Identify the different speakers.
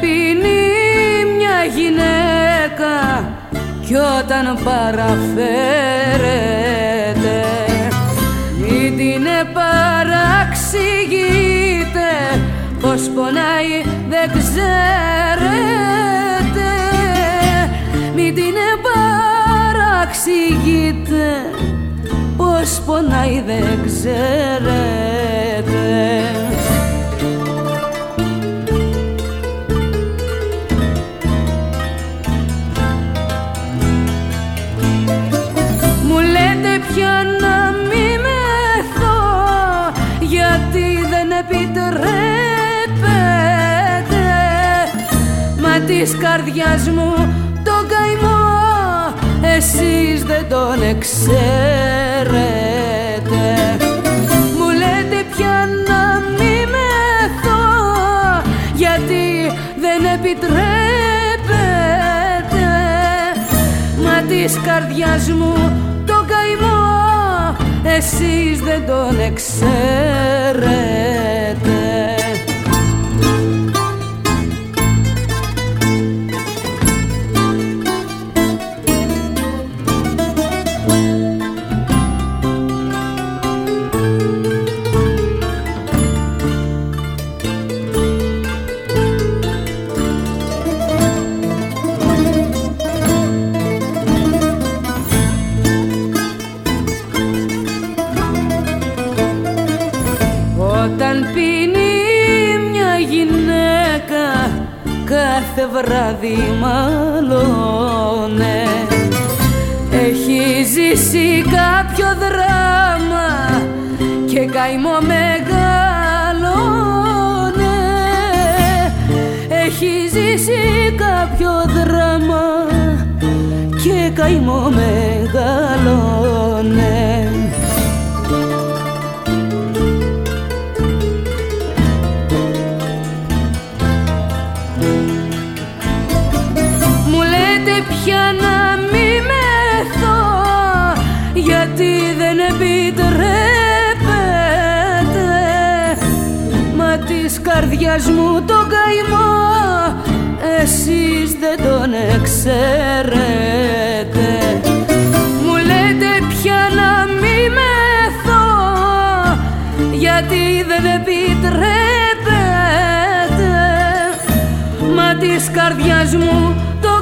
Speaker 1: πίνει μια γυναίκα κι όταν παραφέρεται. Μην την παραξηγείτε πως πονάει δεν ξέρετε. Μην την παραξηγείτε πως πονάει δεν ξέρετε πια να μη μεθώ γιατί δεν επιτρέπετε μα της καρδιάς μου το καημό εσείς δεν τον εξαίρετε. Μου λέτε πια να μη μεθώ γιατί δεν επιτρέπετε μα της καρδιάς μου εσείς δεν τον εξαίρετε κάθε βράδυ μαλώνε. Έχει ζήσει κάποιο δράμα και καημό μεγαλώνε. Έχει ζήσει κάποιο δράμα και καημό μεγαλώνε πια να μη μεθώ γιατί δεν επιτρέπετε μα της καρδιάς μου το καημό εσείς δεν τον εξαίρετε. Μου λέτε πια να μη μεθώ γιατί δεν επιτρέπετε μα της καρδιάς μου εσείς